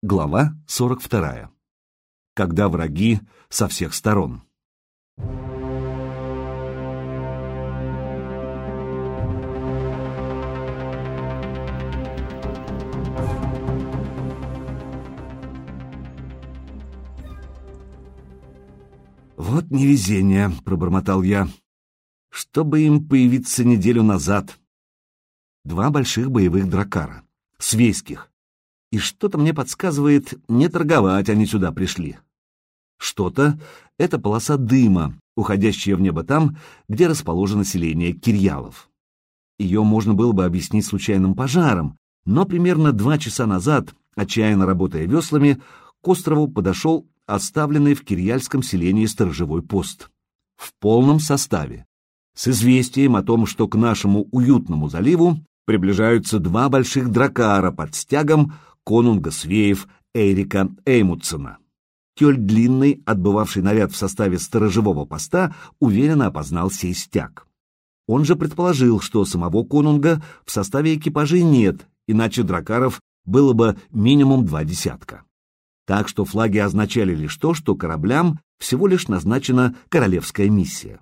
Глава 42. Когда враги со всех сторон. «Вот невезение», — пробормотал я, — «чтобы им появиться неделю назад». Два больших боевых дракара, свейских, и что-то мне подсказывает, не торговать они сюда пришли. Что-то — это полоса дыма, уходящая в небо там, где расположено селение Кирьялов. Ее можно было бы объяснить случайным пожаром, но примерно два часа назад, отчаянно работая веслами, к острову подошел оставленный в кирьяльском селении сторожевой пост. В полном составе. С известием о том, что к нашему уютному заливу приближаются два больших дракара под стягом, конунга Свеев Эрика Эймутсона. Кёль Длинный, отбывавший наряд в составе сторожевого поста, уверенно опознал сей стяг. Он же предположил, что самого конунга в составе экипажей нет, иначе дракаров было бы минимум два десятка. Так что флаги означали лишь то, что кораблям всего лишь назначена королевская миссия.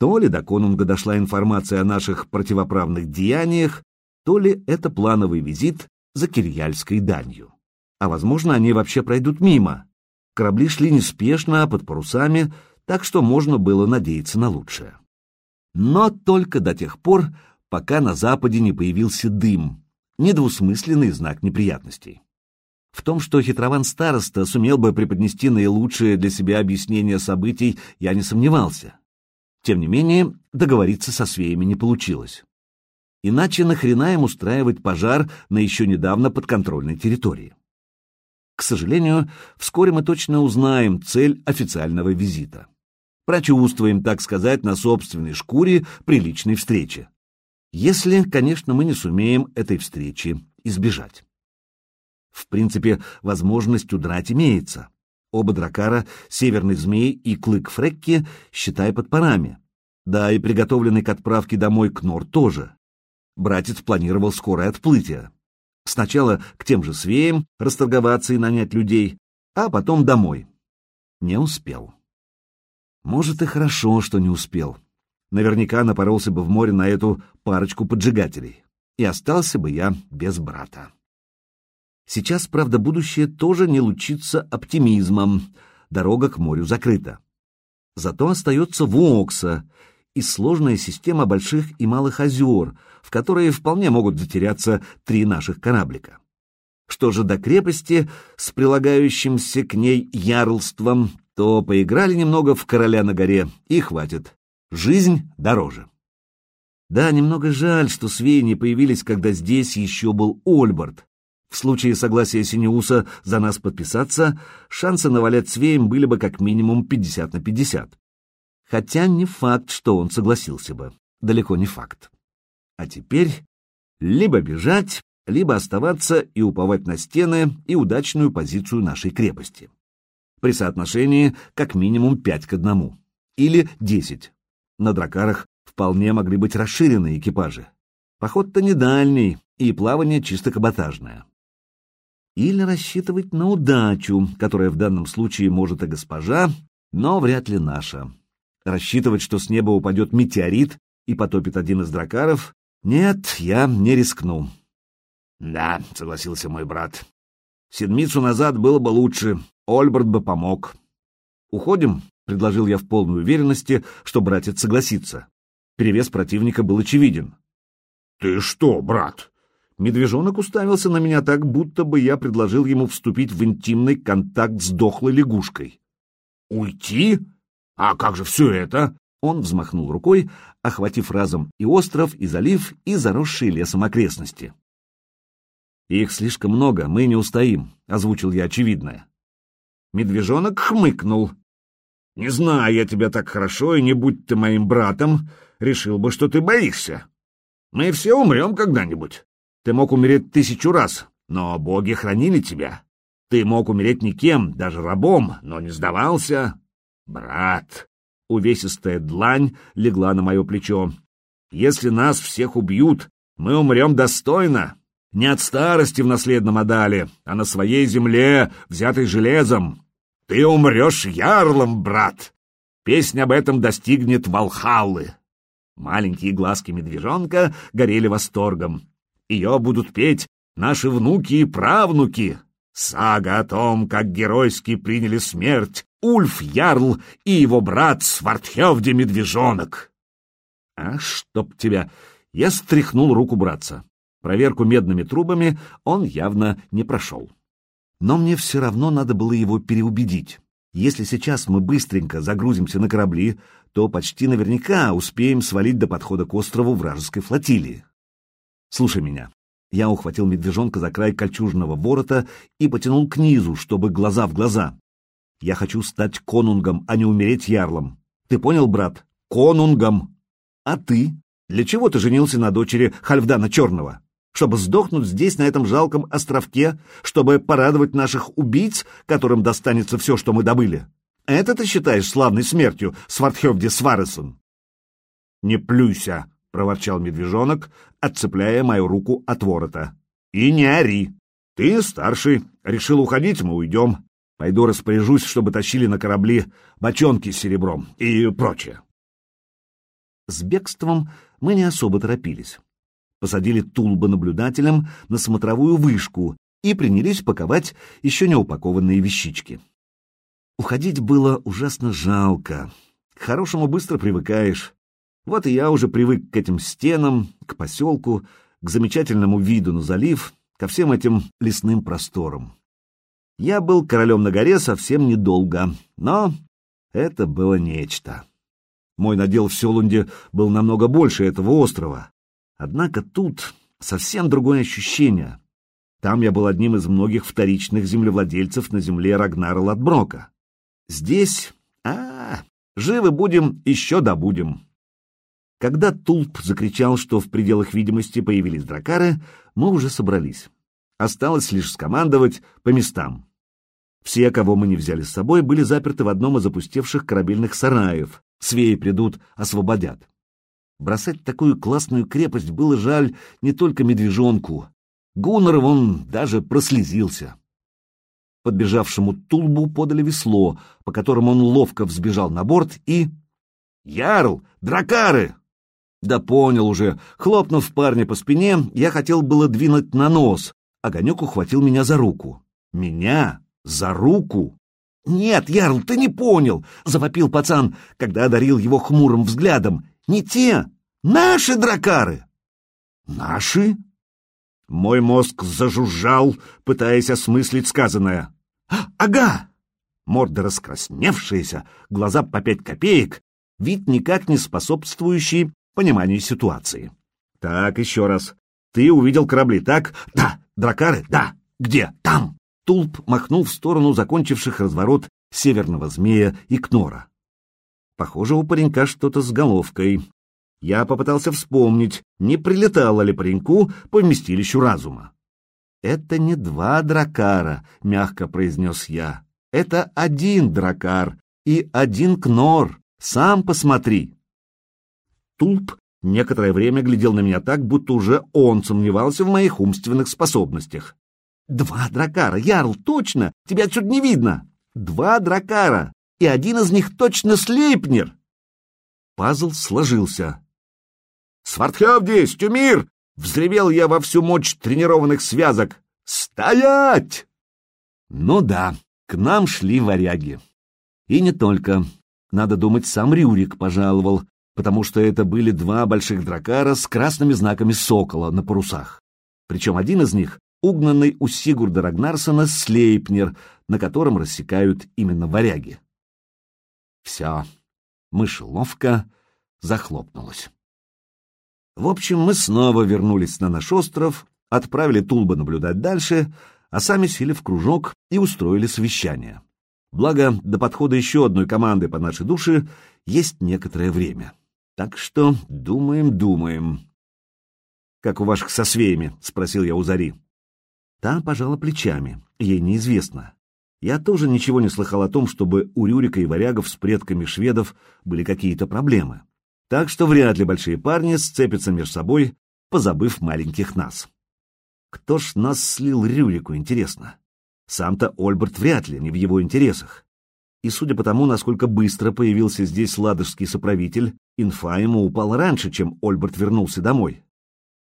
То ли до конунга дошла информация о наших противоправных деяниях, то ли это плановый визит за Кирьяльской данью. А возможно, они вообще пройдут мимо. Корабли шли неспешно, под парусами, так что можно было надеяться на лучшее. Но только до тех пор, пока на западе не появился дым, недвусмысленный знак неприятностей. В том, что хитрован староста сумел бы преподнести наилучшее для себя объяснение событий, я не сомневался. Тем не менее, договориться со свеями не получилось. Иначе нахрена им устраивать пожар на еще недавно подконтрольной территории? К сожалению, вскоре мы точно узнаем цель официального визита. Прочувствуем, так сказать, на собственной шкуре приличной встречи. Если, конечно, мы не сумеем этой встречи избежать. В принципе, возможность удрать имеется. Оба дракара, Северный Змей и Клык Фрекки, считай под парами. Да и приготовленный к отправке домой Кнор тоже братец планировал скорое отплытие. Сначала к тем же свеям расторговаться и нанять людей, а потом домой. Не успел. Может, и хорошо, что не успел. Наверняка напоролся бы в море на эту парочку поджигателей. И остался бы я без брата. Сейчас, правда, будущее тоже не лучится оптимизмом. Дорога к морю закрыта. Зато остается Вокса, и сложная система больших и малых озер, в которые вполне могут затеряться три наших кораблика. Что же до крепости с прилагающимся к ней ярлством, то поиграли немного в короля на горе, и хватит. Жизнь дороже. Да, немного жаль, что свеи не появились, когда здесь еще был Ольберт. В случае согласия Синеуса за нас подписаться, шансы навалять свеям были бы как минимум 50 на 50. Хотя не факт, что он согласился бы. Далеко не факт. А теперь либо бежать, либо оставаться и уповать на стены и удачную позицию нашей крепости. При соотношении как минимум 5 к 1. Или 10. На дракарах вполне могли быть расширенные экипажи. Поход-то не дальний, и плавание чисто каботажное. Или рассчитывать на удачу, которая в данном случае может и госпожа, но вряд ли наша. Рассчитывать, что с неба упадет метеорит и потопит один из дракаров, нет, я не рискну. Да, согласился мой брат. Седмицу назад было бы лучше, Ольберт бы помог. Уходим, предложил я в полной уверенности, что братец согласится. Перевес противника был очевиден. Ты что, брат? Медвежонок уставился на меня так, будто бы я предложил ему вступить в интимный контакт с дохлой лягушкой. «Уйти? «А как же все это?» Он взмахнул рукой, охватив разом и остров, и залив, и заросшие лесом окрестности. «Их слишком много, мы не устоим», — озвучил я очевидное. Медвежонок хмыкнул. «Не знаю я тебя так хорошо, и не будь ты моим братом, решил бы, что ты боишься. Мы все умрем когда-нибудь. Ты мог умереть тысячу раз, но боги хранили тебя. Ты мог умереть никем, даже рабом, но не сдавался. «Брат!» — увесистая длань легла на мое плечо. «Если нас всех убьют, мы умрем достойно. Не от старости в наследном отдали, а на своей земле, взятой железом. Ты умрешь ярлом, брат. Песня об этом достигнет Валхаллы. Маленькие глазки медвежонка горели восторгом. Ее будут петь наши внуки и правнуки. Сага о том, как геройски приняли смерть Ульф Ярл и его брат Свартхевде Медвежонок. А чтоб тебя! Я стряхнул руку братца. Проверку медными трубами он явно не прошел. Но мне все равно надо было его переубедить. Если сейчас мы быстренько загрузимся на корабли, то почти наверняка успеем свалить до подхода к острову вражеской флотилии. Слушай меня. Я ухватил медвежонка за край кольчужного ворота и потянул к низу, чтобы глаза в глаза. Я хочу стать конунгом, а не умереть ярлом. Ты понял, брат? Конунгом. А ты? Для чего ты женился на дочери Хальфдана Черного? Чтобы сдохнуть здесь, на этом жалком островке, чтобы порадовать наших убийц, которым достанется все, что мы добыли? Это ты считаешь славной смертью, Свартхевди Сваресон? Не плюйся, — проворчал медвежонок, отцепляя мою руку от ворота. И не ори. Ты старший. Решил уходить, мы уйдем. Пойду распоряжусь, чтобы тащили на корабли бочонки с серебром и прочее. С бегством мы не особо торопились. Посадили тулба наблюдателем на смотровую вышку и принялись паковать еще не упакованные вещички. Уходить было ужасно жалко. К хорошему быстро привыкаешь. Вот и я уже привык к этим стенам, к поселку, к замечательному виду на залив, ко всем этим лесным просторам. Я был королем на горе совсем недолго, но это было нечто. Мой надел в Селунде был намного больше этого острова. Однако тут совсем другое ощущение. Там я был одним из многих вторичных землевладельцев на земле Рагнара Ладброка. Здесь, а, живы будем, еще добудем. Когда Тулп закричал, что в пределах видимости появились дракары, мы уже собрались. Осталось лишь скомандовать по местам. Все, кого мы не взяли с собой, были заперты в одном из опустевших корабельных сараев, свеи придут, освободят. Бросать такую классную крепость было жаль не только медвежонку. Гуннер вон даже прослезился. Подбежавшему Тулбу подали весло, по которому он ловко взбежал на борт и... «Ярл! Дракары!» Да понял уже. Хлопнув парня по спине, я хотел было двинуть на нос. Огонек ухватил меня за руку. Меня? За руку? «Нет, Ярл, ты не понял!» — завопил пацан, когда одарил его хмурым взглядом. «Не те! Наши дракары!» «Наши?» Мой мозг зажужжал, пытаясь осмыслить сказанное. «Ага!» Морда раскрасневшаяся, глаза по пять копеек, вид никак не способствующий пониманию ситуации. «Так, еще раз. Ты увидел корабли, так? Да. Дракары? Да. Где? Там!» Тулп махнул в сторону закончивших разворот северного змея и кнора. Похоже, у паренька что-то с головкой. Я попытался вспомнить, не прилетало ли пареньку по вместилищу разума. «Это не два дракара», — мягко произнес я. «Это один дракар и один кнор. Сам посмотри». Тулп некоторое время глядел на меня так, будто уже он сомневался в моих умственных способностях. «Два дракара, Ярл, точно! Тебя отсюда не видно! Два дракара, и один из них точно Слейпнер!» Пазл сложился. «Свартхевди, Стюмир!» — взревел я во всю мощь тренированных связок. «Стоять!» Ну да, к нам шли варяги. И не только. Надо думать, сам Рюрик пожаловал, потому что это были два больших дракара с красными знаками сокола на парусах. Причем один из них угнанный у Сигурда Рагнарсона Слейпнер, на котором рассекают именно варяги. Все, мышеловка захлопнулась. В общем, мы снова вернулись на наш остров, отправили Тулба наблюдать дальше, а сами сели в кружок и устроили совещание. Благо, до подхода еще одной команды по нашей душе есть некоторое время. Так что думаем, думаем. — Как у ваших со свеями? — спросил я у Зари. Та пожала плечами, ей неизвестно. Я тоже ничего не слыхал о том, чтобы у Рюрика и варягов с предками шведов были какие-то проблемы. Так что вряд ли большие парни сцепятся между собой, позабыв маленьких нас. Кто ж нас слил Рюрику, интересно? Сам-то Ольберт вряд ли, не в его интересах. И судя по тому, насколько быстро появился здесь ладожский соправитель, инфа ему упала раньше, чем Ольберт вернулся домой.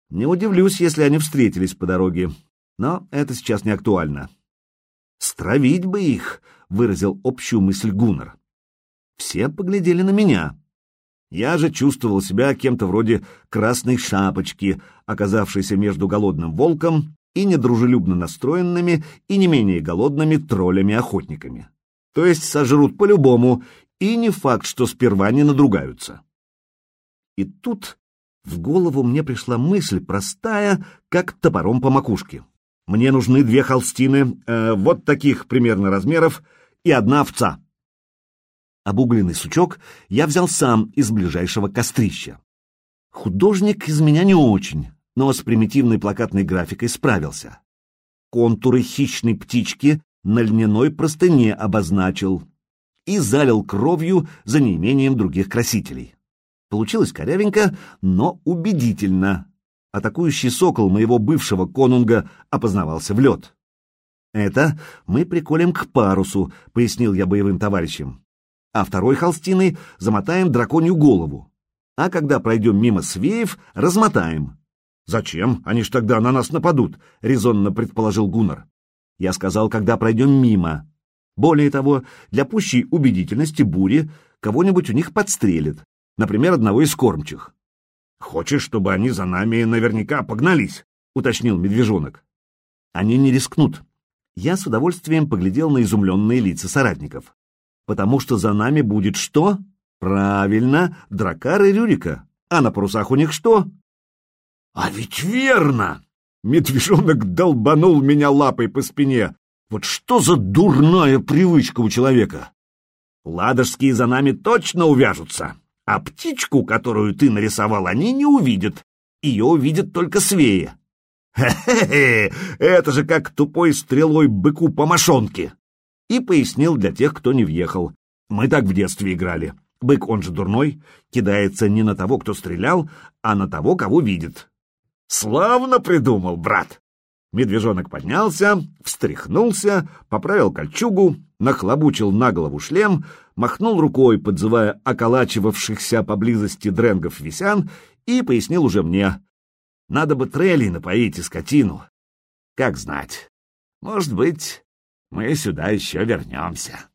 Не удивлюсь, если они встретились по дороге, но это сейчас не актуально. «Стравить бы их!» — выразил общую мысль Гуннер. Все поглядели на меня. Я же чувствовал себя кем-то вроде красной шапочки, оказавшейся между голодным волком и недружелюбно настроенными и не менее голодными троллями-охотниками. То есть сожрут по-любому, и не факт, что сперва не надругаются. И тут в голову мне пришла мысль простая, как топором по макушке. Мне нужны две холстины, э, вот таких примерно размеров, и одна овца. Обугленный сучок я взял сам из ближайшего кострища. Художник из меня не очень, но с примитивной плакатной графикой справился. Контуры хищной птички на льняной простыне обозначил и залил кровью за неимением других красителей. Получилось корявенько, но убедительно. Атакующий сокол моего бывшего конунга опознавался в лед. «Это мы приколем к парусу», — пояснил я боевым товарищам. «А второй холстиной замотаем драконью голову. А когда пройдем мимо свеев, размотаем». «Зачем? Они ж тогда на нас нападут», — резонно предположил Гуннар. Я сказал, когда пройдем мимо. Более того, для пущей убедительности бури кого-нибудь у них подстрелит, например, одного из кормчих. «Хочешь, чтобы они за нами наверняка погнались?» — уточнил медвежонок. «Они не рискнут». Я с удовольствием поглядел на изумленные лица соратников. «Потому что за нами будет что?» «Правильно, дракар и Рюрика. А на парусах у них что?» «А ведь верно!» Медвежонок долбанул меня лапой по спине. Вот что за дурная привычка у человека? Ладожские за нами точно увяжутся. А птичку, которую ты нарисовал, они не увидят. Ее увидят только свеи. Хе-хе-хе, это же как тупой стрелой быку по мошонке. И пояснил для тех, кто не въехал. Мы так в детстве играли. Бык, он же дурной, кидается не на того, кто стрелял, а на того, кого видит. Славно придумал, брат. Медвежонок поднялся, встряхнулся, поправил кольчугу, нахлобучил на голову шлем, махнул рукой, подзывая околачивавшихся поблизости дренгов висян, и пояснил уже мне. Надо бы трелей напоить и скотину. Как знать. Может быть, мы сюда еще вернемся.